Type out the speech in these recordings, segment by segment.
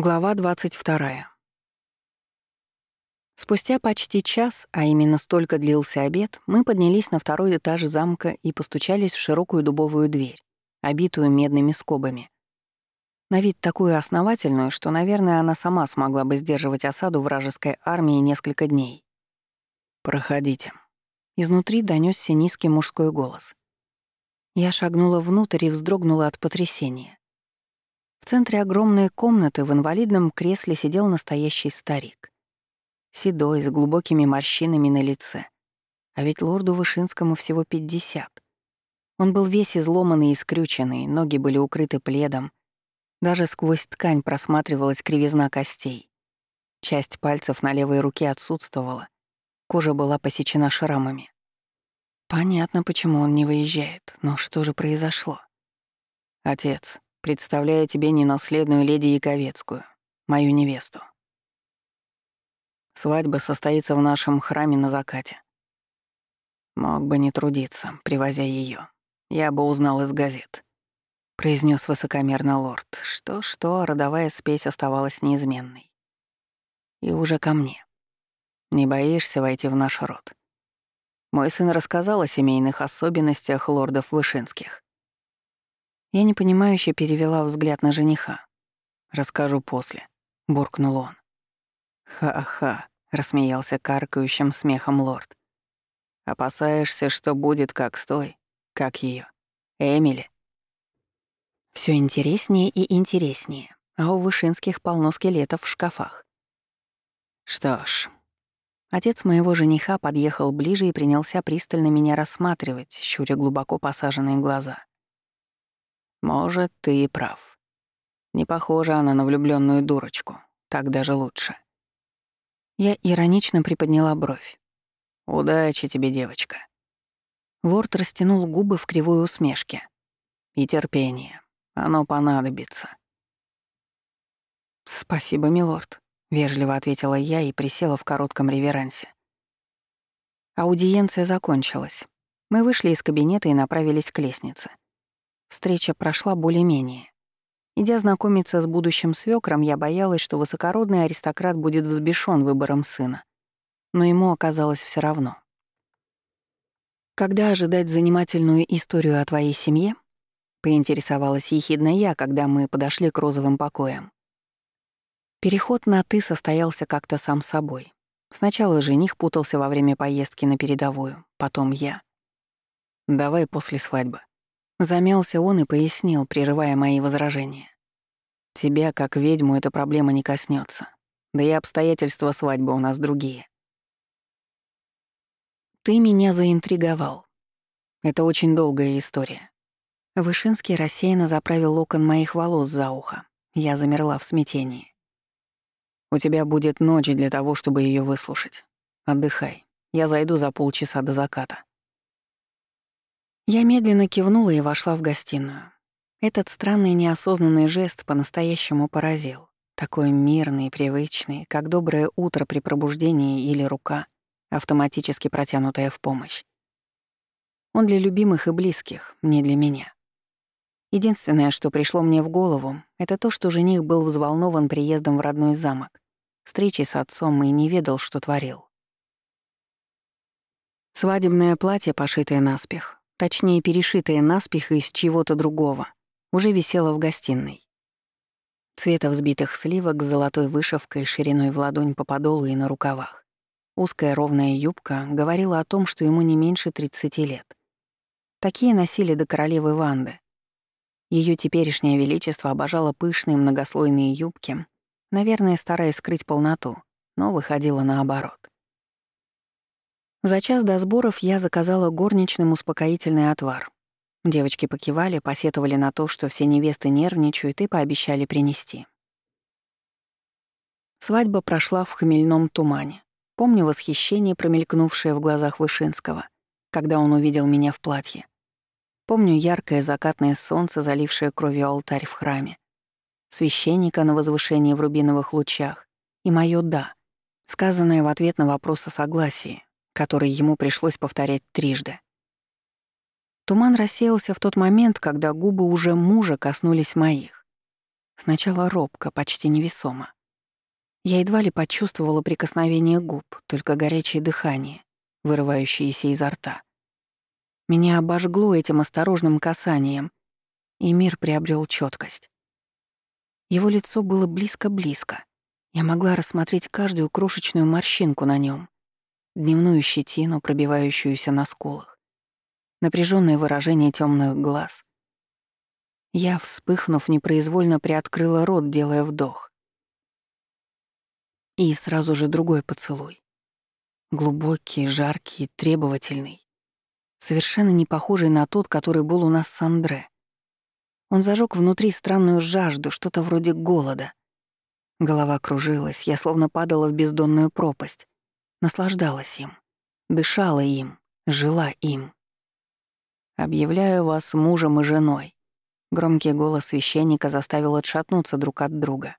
Глава 22. Спустя почти час, а именно столько длился обед, мы поднялись на второй этаж замка и постучались в широкую дубовую дверь, обитую медными скобами. На вид такую основательную, что, наверное, она сама смогла бы сдерживать осаду вражеской армии несколько дней. «Проходите». Изнутри донёсся низкий мужской голос. Я шагнула внутрь и вздрогнула от потрясения. В центре огромной комнаты в инвалидном кресле сидел настоящий старик. Седой, с глубокими морщинами на лице. А ведь лорду Вышинскому всего пятьдесят. Он был весь изломанный и скрюченный, ноги были укрыты пледом. Даже сквозь ткань просматривалась кривизна костей. Часть пальцев на левой руке отсутствовала. Кожа была посечена шрамами. Понятно, почему он не выезжает, но что же произошло? Отец, представляя тебе ненаследную леди Яковецкую, мою невесту. Свадьба состоится в нашем храме на закате. Мог бы не трудиться, привозя ее. Я бы узнал из газет. Произнес высокомерно лорд. Что-что, родовая спесь оставалась неизменной. И уже ко мне. Не боишься войти в наш род? Мой сын рассказал о семейных особенностях лордов Вышинских. Я непонимающе перевела взгляд на жениха. «Расскажу после», — буркнул он. «Ха-ха», — рассмеялся каркающим смехом лорд. «Опасаешься, что будет как с той, как ее, Эмили?» Все интереснее и интереснее, а у Вышинских полно скелетов в шкафах. Что ж, отец моего жениха подъехал ближе и принялся пристально меня рассматривать, щуря глубоко посаженные глаза. Может, ты и прав. Не похожа она на влюбленную дурочку. Так даже лучше. Я иронично приподняла бровь. «Удачи тебе, девочка». Лорд растянул губы в кривой усмешке. «И терпение. Оно понадобится». «Спасибо, милорд», — вежливо ответила я и присела в коротком реверансе. Аудиенция закончилась. Мы вышли из кабинета и направились к лестнице. Встреча прошла более-менее. Идя знакомиться с будущим свекром, я боялась, что высокородный аристократ будет взбешен выбором сына. Но ему оказалось все равно. «Когда ожидать занимательную историю о твоей семье?» — поинтересовалась ехидно я, когда мы подошли к розовым покоям. Переход на «ты» состоялся как-то сам собой. Сначала жених путался во время поездки на передовую, потом я. «Давай после свадьбы», Замялся он и пояснил, прерывая мои возражения. «Тебя, как ведьму, эта проблема не коснется. Да и обстоятельства свадьбы у нас другие». «Ты меня заинтриговал. Это очень долгая история». Вышинский рассеянно заправил локон моих волос за ухо. Я замерла в смятении. «У тебя будет ночь для того, чтобы ее выслушать. Отдыхай. Я зайду за полчаса до заката». Я медленно кивнула и вошла в гостиную. Этот странный неосознанный жест по-настоящему поразил. Такой мирный, привычный, как доброе утро при пробуждении или рука, автоматически протянутая в помощь. Он для любимых и близких, не для меня. Единственное, что пришло мне в голову, это то, что жених был взволнован приездом в родной замок, встречей с отцом и не ведал, что творил. Свадебное платье, пошитое наспех, точнее перешитая наспех из чего-то другого, уже висела в гостиной. Цвета взбитых сливок с золотой вышивкой шириной в ладонь по подолу и на рукавах. Узкая ровная юбка говорила о том, что ему не меньше 30 лет. Такие носили до королевы Ванды. Ее теперешнее величество обожало пышные многослойные юбки, наверное, стараясь скрыть полноту, но выходило наоборот. За час до сборов я заказала горничным успокоительный отвар. Девочки покивали, посетовали на то, что все невесты нервничают и пообещали принести. Свадьба прошла в хмельном тумане. Помню восхищение, промелькнувшее в глазах Вышинского, когда он увидел меня в платье. Помню яркое закатное солнце, залившее кровью алтарь в храме. Священника на возвышении в рубиновых лучах. И моё «да», сказанное в ответ на вопрос о согласии, который ему пришлось повторять трижды. Туман рассеялся в тот момент, когда губы уже мужа коснулись моих. Сначала робко, почти невесомо. Я едва ли почувствовала прикосновение губ, только горячее дыхание, вырывающееся изо рта. Меня обожгло этим осторожным касанием, и мир приобрел четкость. Его лицо было близко-близко. Я могла рассмотреть каждую крошечную морщинку на нем, дневную щетину, пробивающуюся на скулах, напряженное выражение темных глаз. Я, вспыхнув, непроизвольно приоткрыла рот, делая вдох. И сразу же другой поцелуй. Глубокий, жаркий, требовательный. Совершенно не похожий на тот, который был у нас с Андре. Он зажег внутри странную жажду, что-то вроде голода. Голова кружилась, я словно падала в бездонную пропасть. Наслаждалась им, дышала им, жила им. «Объявляю вас мужем и женой», Громкий голос священника заставил отшатнуться друг от друга.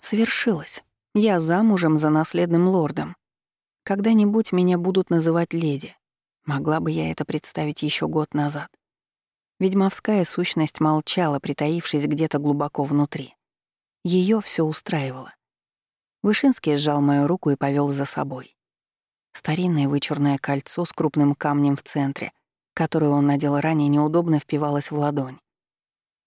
«Совершилось. Я замужем за наследным лордом. Когда-нибудь меня будут называть леди. Могла бы я это представить еще год назад. Ведьмовская сущность молчала, притаившись где-то глубоко внутри. Ее все устраивало. Вышинский сжал мою руку и повел за собой. Старинное вычурное кольцо с крупным камнем в центре, которое он надел ранее, неудобно впивалось в ладонь.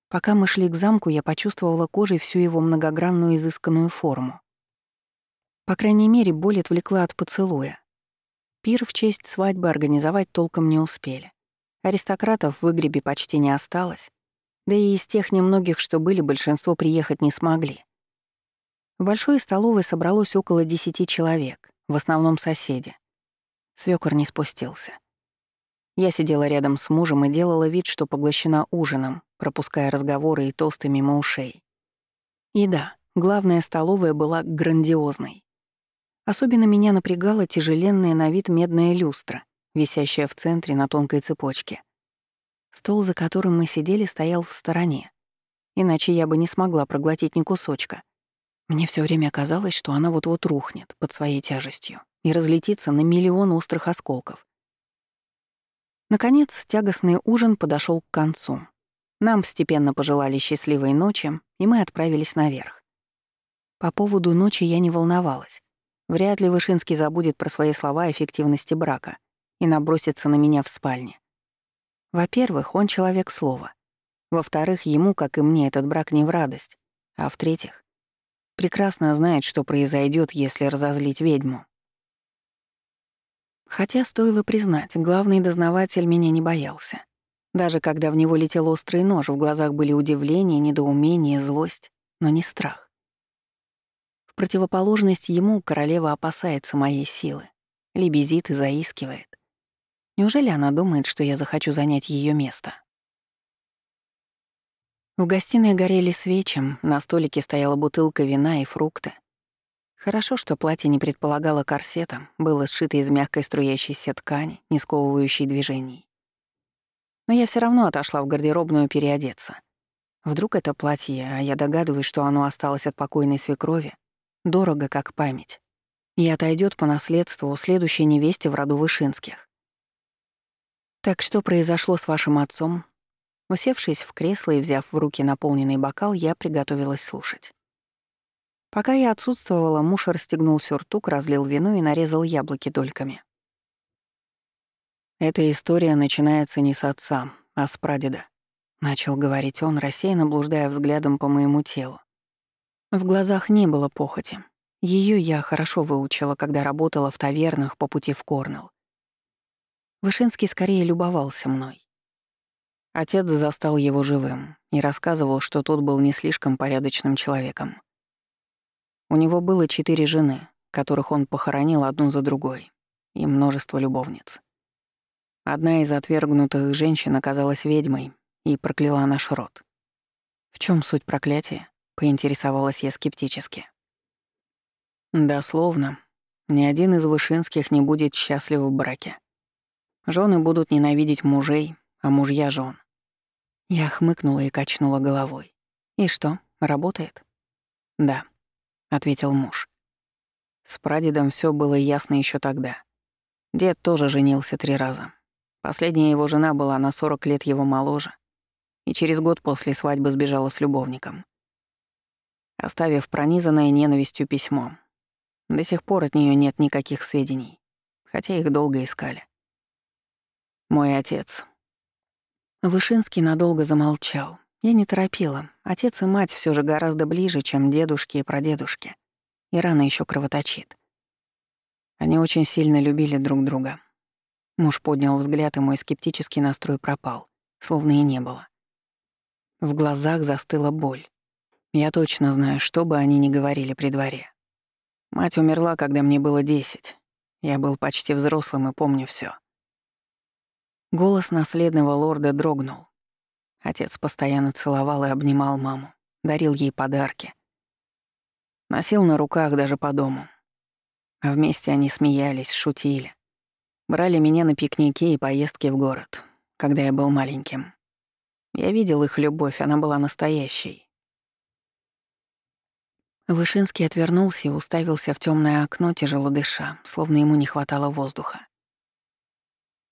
Пока мы шли к замку, я почувствовала кожей всю его многогранную изысканную форму. По крайней мере, боль отвлекла от поцелуя. Пир в честь свадьбы организовать толком не успели. Аристократов в выгребе почти не осталось, да и из тех немногих, что были, большинство приехать не смогли. В большой столовой собралось около десяти человек, в основном соседи. Свёкор не спустился. Я сидела рядом с мужем и делала вид, что поглощена ужином, пропуская разговоры и тосты мимо ушей. И да, главная столовая была грандиозной. Особенно меня напрягала тяжеленная на вид медная люстра, висящая в центре на тонкой цепочке. Стол, за которым мы сидели, стоял в стороне. Иначе я бы не смогла проглотить ни кусочка. Мне все время казалось, что она вот-вот рухнет под своей тяжестью и разлетится на миллион острых осколков. Наконец, тягостный ужин подошел к концу. Нам постепенно пожелали счастливой ночи, и мы отправились наверх. По поводу ночи я не волновалась. Вряд ли Вышинский забудет про свои слова о эффективности брака и набросится на меня в спальне. Во-первых, он человек слова. Во-вторых, ему, как и мне, этот брак не в радость. А в-третьих, прекрасно знает, что произойдет, если разозлить ведьму. Хотя, стоило признать, главный дознаватель меня не боялся. Даже когда в него летел острый нож, в глазах были удивление, недоумение, злость, но не страх. В противоположность ему королева опасается моей силы, лебезит и заискивает. Неужели она думает, что я захочу занять ее место? В гостиной горели свечи, на столике стояла бутылка вина и фрукты. Хорошо, что платье не предполагало корсета, было сшито из мягкой струящейся ткани, не сковывающей движений но я все равно отошла в гардеробную переодеться. Вдруг это платье, а я догадываюсь, что оно осталось от покойной свекрови, дорого как память, и отойдет по наследству следующей невесте в роду Вышинских. «Так что произошло с вашим отцом?» Усевшись в кресло и взяв в руки наполненный бокал, я приготовилась слушать. Пока я отсутствовала, муж расстегнул сюртук, разлил вино и нарезал яблоки дольками. Эта история начинается не с отца, а с прадеда. Начал говорить он, рассеянно блуждая взглядом по моему телу. В глазах не было похоти. Ее я хорошо выучила, когда работала в тавернах по пути в Корнелл. Вышинский скорее любовался мной. Отец застал его живым и рассказывал, что тот был не слишком порядочным человеком. У него было четыре жены, которых он похоронил одну за другой, и множество любовниц. Одна из отвергнутых женщин оказалась ведьмой и прокляла наш род. В чем суть проклятия? поинтересовалась я скептически. Дословно, ни один из вышинских не будет счастлив в браке. Жены будут ненавидеть мужей, а мужья — жен. Я хмыкнула и качнула головой. «И что, работает?» «Да», — ответил муж. С прадедом все было ясно еще тогда. Дед тоже женился три раза, Последняя его жена была на 40 лет его моложе и через год после свадьбы сбежала с любовником. оставив пронизанное ненавистью письмо. До сих пор от нее нет никаких сведений, хотя их долго искали. Мой отец. Вышинский надолго замолчал. Я не торопила. Отец и мать все же гораздо ближе, чем дедушки и прадедушки. И рано еще кровоточит. Они очень сильно любили друг друга. Муж поднял взгляд, и мой скептический настрой пропал, словно и не было. В глазах застыла боль. Я точно знаю, что бы они ни говорили при дворе. Мать умерла, когда мне было десять. Я был почти взрослым и помню все. Голос наследного лорда дрогнул. Отец постоянно целовал и обнимал маму, дарил ей подарки. Носил на руках даже по дому. А вместе они смеялись, шутили. Брали меня на пикники и поездки в город, когда я был маленьким. Я видел их любовь, она была настоящей. Вышинский отвернулся и уставился в темное окно, тяжело дыша, словно ему не хватало воздуха.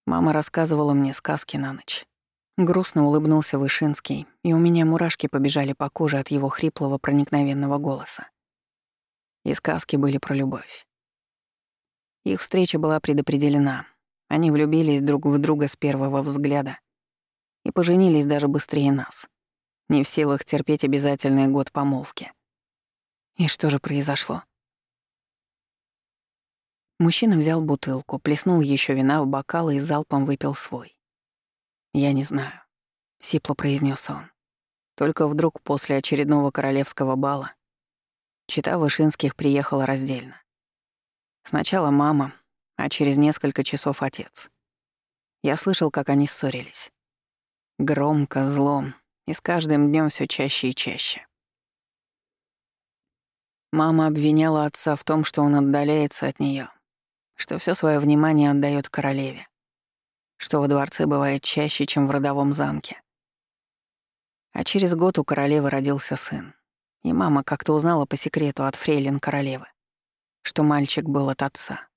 Мама рассказывала мне сказки на ночь. Грустно улыбнулся Вышинский, и у меня мурашки побежали по коже от его хриплого проникновенного голоса. И сказки были про любовь. Их встреча была предопределена. Они влюбились друг в друга с первого взгляда и поженились даже быстрее нас. Не в силах терпеть обязательный год помолвки. И что же произошло? Мужчина взял бутылку, плеснул еще вина в бокал и залпом выпил свой. «Я не знаю», — сипло произнес он. Только вдруг после очередного королевского бала чита Вышинских приехала раздельно. Сначала мама, а через несколько часов отец. Я слышал, как они ссорились. Громко, злом, и с каждым днем все чаще и чаще. Мама обвиняла отца в том, что он отдаляется от нее, что все свое внимание отдает королеве, что во дворце бывает чаще, чем в родовом замке. А через год у королевы родился сын, и мама как-то узнала по секрету от фрейлин королевы, что мальчик был от отца.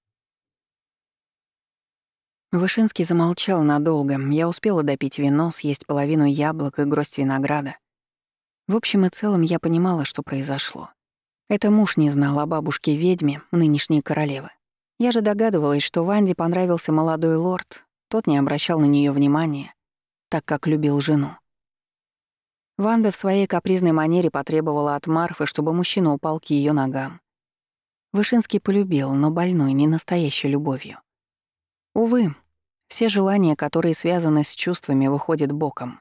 Вышинский замолчал надолго. Я успела допить вино, съесть половину яблок и гроздь винограда. В общем и целом я понимала, что произошло. Это муж не знал о бабушке-ведьме, нынешней королевы. Я же догадывалась, что Ванде понравился молодой лорд, тот не обращал на нее внимания, так как любил жену. Ванда в своей капризной манере потребовала от Марфы, чтобы мужчина упал к ее ногам. Вышинский полюбил, но больной, не настоящей любовью. Увы, все желания, которые связаны с чувствами, выходят боком.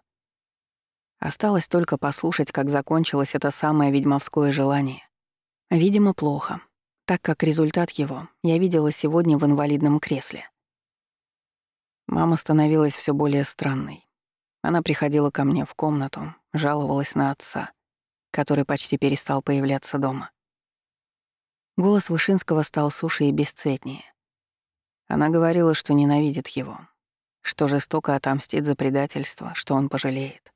Осталось только послушать, как закончилось это самое ведьмовское желание. Видимо, плохо, так как результат его я видела сегодня в инвалидном кресле. Мама становилась все более странной. Она приходила ко мне в комнату, жаловалась на отца, который почти перестал появляться дома. Голос Вышинского стал суше и бесцветнее. Она говорила, что ненавидит его, что жестоко отомстит за предательство, что он пожалеет.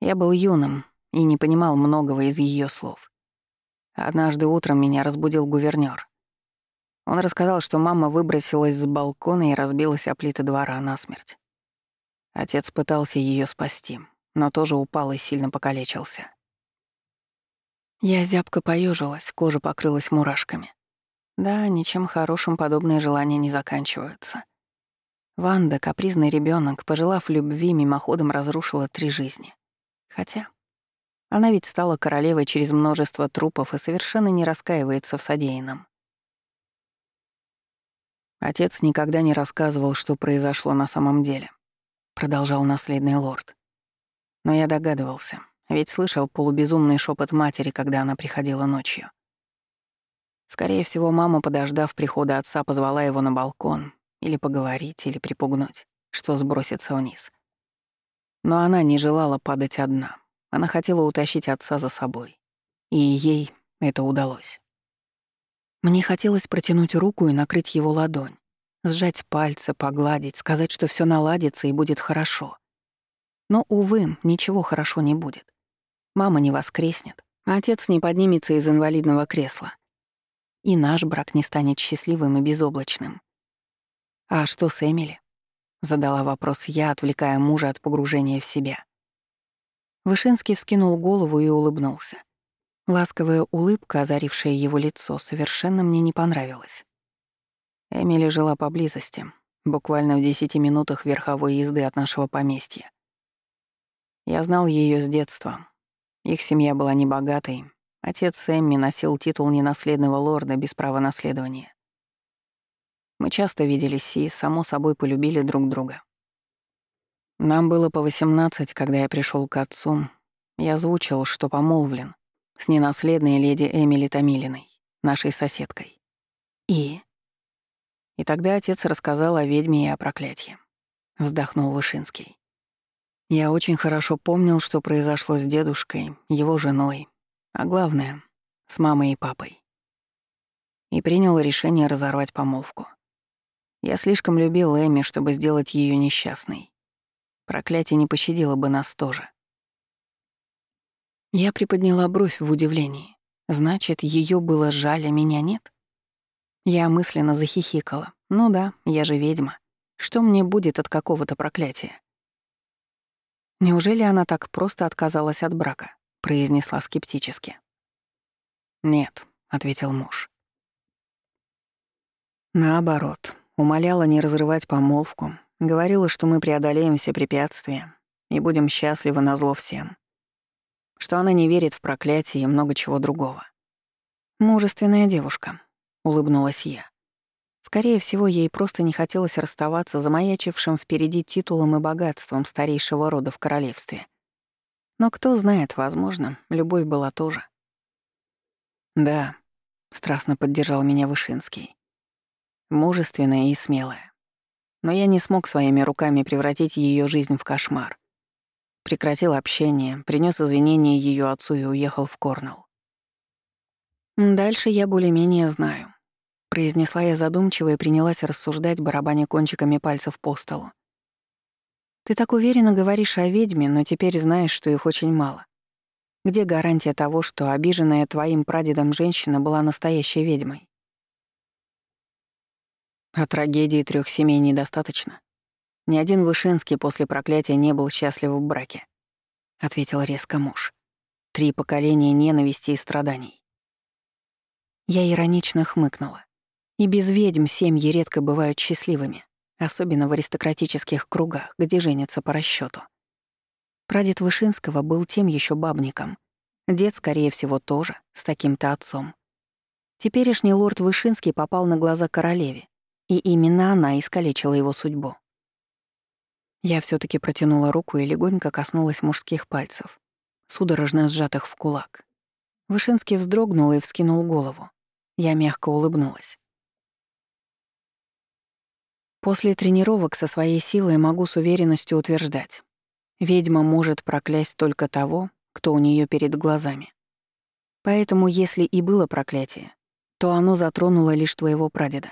Я был юным и не понимал многого из ее слов. Однажды утром меня разбудил гувернёр. Он рассказал, что мама выбросилась с балкона и разбилась о плиты двора насмерть. Отец пытался ее спасти, но тоже упал и сильно покалечился. Я зябко поежилась, кожа покрылась мурашками. Да, ничем хорошим подобные желания не заканчиваются. Ванда, капризный ребенок, пожелав любви, мимоходом разрушила три жизни. Хотя она ведь стала королевой через множество трупов и совершенно не раскаивается в содеянном. Отец никогда не рассказывал, что произошло на самом деле, продолжал наследный лорд. Но я догадывался, ведь слышал полубезумный шепот матери, когда она приходила ночью. Скорее всего, мама, подождав прихода отца, позвала его на балкон или поговорить, или припугнуть, что сбросится вниз. Но она не желала падать одна. Она хотела утащить отца за собой. И ей это удалось. Мне хотелось протянуть руку и накрыть его ладонь, сжать пальцы, погладить, сказать, что все наладится и будет хорошо. Но, увы, ничего хорошо не будет. Мама не воскреснет, а отец не поднимется из инвалидного кресла и наш брак не станет счастливым и безоблачным. «А что с Эмили?» — задала вопрос я, отвлекая мужа от погружения в себя. Вышинский вскинул голову и улыбнулся. Ласковая улыбка, озарившая его лицо, совершенно мне не понравилась. Эмили жила поблизости, буквально в десяти минутах верховой езды от нашего поместья. Я знал ее с детства. Их семья была небогатой. Отец Эмми носил титул ненаследного лорда без права наследования. Мы часто виделись и, само собой, полюбили друг друга. Нам было по 18, когда я пришел к отцу. Я озвучил, что помолвлен с ненаследной леди Эмили Томилиной, нашей соседкой. И... И тогда отец рассказал о ведьме и о проклятии. Вздохнул Вышинский. Я очень хорошо помнил, что произошло с дедушкой, его женой, а главное — с мамой и папой. И принял решение разорвать помолвку. Я слишком любил Эми, чтобы сделать ее несчастной. Проклятие не пощадило бы нас тоже. Я приподняла бровь в удивлении. Значит, ее было жаль, а меня нет? Я мысленно захихикала. Ну да, я же ведьма. Что мне будет от какого-то проклятия? Неужели она так просто отказалась от брака? произнесла скептически. Нет, ответил муж. Наоборот, умоляла не разрывать помолвку, говорила, что мы преодолеем все препятствия и будем счастливы на зло всем что она не верит в проклятие и много чего другого. «Мужественная девушка», — улыбнулась я. Скорее всего, ей просто не хотелось расставаться замаячившим впереди титулом и богатством старейшего рода в королевстве. Но кто знает, возможно, любовь была тоже. «Да», — страстно поддержал меня Вышинский. Мужественная и смелая. Но я не смог своими руками превратить ее жизнь в кошмар. Прекратил общение, принес извинения ее отцу и уехал в Корнелл. «Дальше я более-менее знаю», — произнесла я задумчиво и принялась рассуждать, барабаня кончиками пальцев по столу. «Ты так уверенно говоришь о ведьме, но теперь знаешь, что их очень мало. Где гарантия того, что обиженная твоим прадедом женщина была настоящей ведьмой?» «А трагедии трех семей недостаточно», ни один Вышинский после проклятия не был счастлив в браке, ответил резко муж. Три поколения ненависти и страданий. Я иронично хмыкнула. И без ведьм семьи редко бывают счастливыми, особенно в аристократических кругах, где женятся по расчету. Прадед Вышинского был тем еще бабником. Дед, скорее всего, тоже, с таким-то отцом. Теперешний лорд Вышинский попал на глаза королеве, и именно она искалечила его судьбу. Я все таки протянула руку и легонько коснулась мужских пальцев, судорожно сжатых в кулак. Вышинский вздрогнул и вскинул голову. Я мягко улыбнулась. После тренировок со своей силой могу с уверенностью утверждать. Ведьма может проклясть только того, кто у нее перед глазами. Поэтому, если и было проклятие, то оно затронуло лишь твоего прадеда,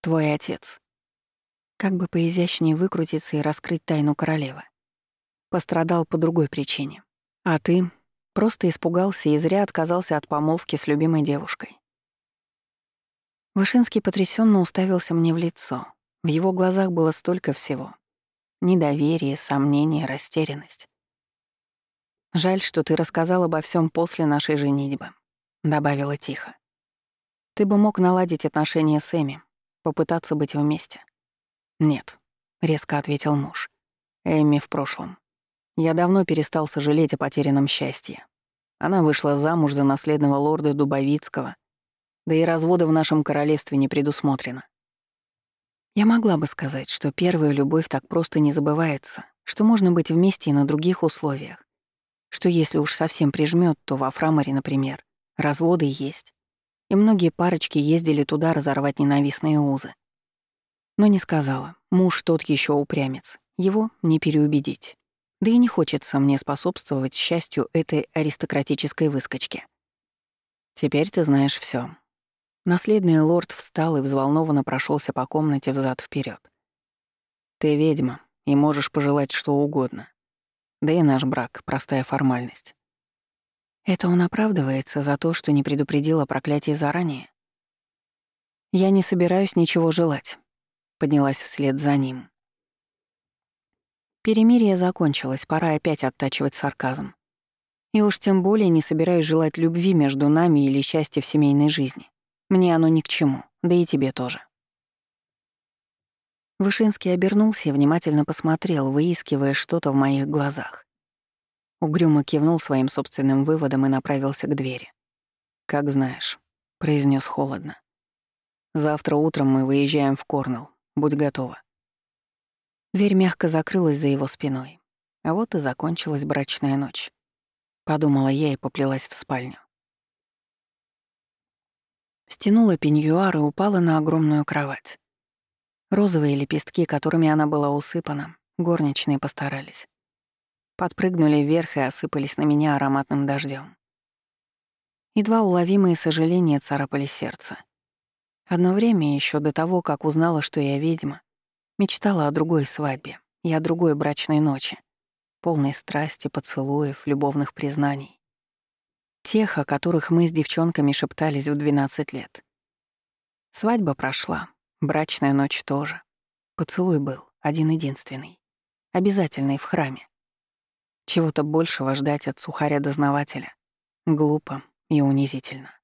твой отец. Как бы поизящнее выкрутиться и раскрыть тайну королевы. Пострадал по другой причине. А ты просто испугался и зря отказался от помолвки с любимой девушкой. Вышинский потрясенно уставился мне в лицо. В его глазах было столько всего. Недоверие, сомнение, растерянность. «Жаль, что ты рассказал обо всем после нашей женитьбы», — добавила тихо. «Ты бы мог наладить отношения с Эми, попытаться быть вместе. «Нет», — резко ответил муж. «Эмми в прошлом. Я давно перестал сожалеть о потерянном счастье. Она вышла замуж за наследного лорда Дубовицкого, да и развода в нашем королевстве не предусмотрено. Я могла бы сказать, что первая любовь так просто не забывается, что можно быть вместе и на других условиях, что если уж совсем прижмёт, то во Фраморе, например, разводы есть, и многие парочки ездили туда разорвать ненавистные узы. Но не сказала. Муж тот еще упрямец. Его не переубедить. Да и не хочется мне способствовать счастью этой аристократической выскочки. Теперь ты знаешь все. Наследный лорд встал и взволнованно прошелся по комнате взад вперед. Ты ведьма и можешь пожелать что угодно. Да и наш брак — простая формальность. Это он оправдывается за то, что не предупредил о проклятии заранее? Я не собираюсь ничего желать поднялась вслед за ним. Перемирие закончилось, пора опять оттачивать сарказм. И уж тем более не собираюсь желать любви между нами или счастья в семейной жизни. Мне оно ни к чему, да и тебе тоже. Вышинский обернулся и внимательно посмотрел, выискивая что-то в моих глазах. Угрюмо кивнул своим собственным выводом и направился к двери. «Как знаешь», — произнес холодно. «Завтра утром мы выезжаем в Корнелл. Будь готова». Дверь мягко закрылась за его спиной. А вот и закончилась брачная ночь. Подумала я и поплелась в спальню. Стянула пеньюар и упала на огромную кровать. Розовые лепестки, которыми она была усыпана, горничные постарались. Подпрыгнули вверх и осыпались на меня ароматным дождем. Едва уловимые сожаления царапали сердце. Одно время, еще до того, как узнала, что я ведьма, мечтала о другой свадьбе и о другой брачной ночи, полной страсти, поцелуев, любовных признаний. Тех, о которых мы с девчонками шептались в 12 лет. Свадьба прошла, брачная ночь тоже. Поцелуй был, один-единственный. Обязательный в храме. Чего-то большего ждать от сухаря-дознавателя. Глупо и унизительно.